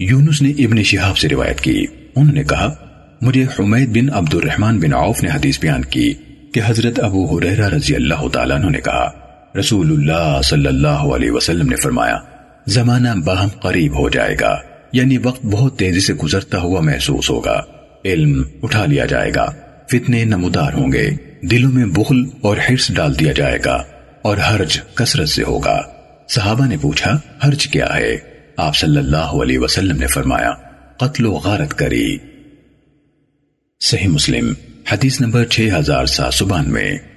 یونس نے ابن شہاب سے روایت کی۔ انہوں نے کہا، مجھے حمید بن عبد الرحمن بن عوف نے حدیث بیان کی کہ حضرت ابو حریرہ رضی اللہ تعالیٰ عنہ نے کہا، رسول اللہ صلی اللہ علیہ وسلم نے فرمایا، زمانہ باہم قریب ہو جائے گا یعنی وقت بہت تیزی سے گزرتا ہوا محسوس ہوگا، علم اٹھا لیا جائے گا، فتنے نمودار ہوں گے، دلوں میں بخل اور حرص ڈال دیا جائے گا اور حرج کثرت سے ہوگا۔ صحابہ نے پوچھا، حرج کیا ہے؟ آپ صلی اللہ علیہ وسلم نے فرمایا، قتل و غارت کری۔ صحیح مسلم، حدیث نمبر 6792